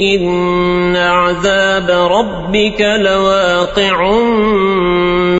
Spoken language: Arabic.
إن عذاب ربك لواقع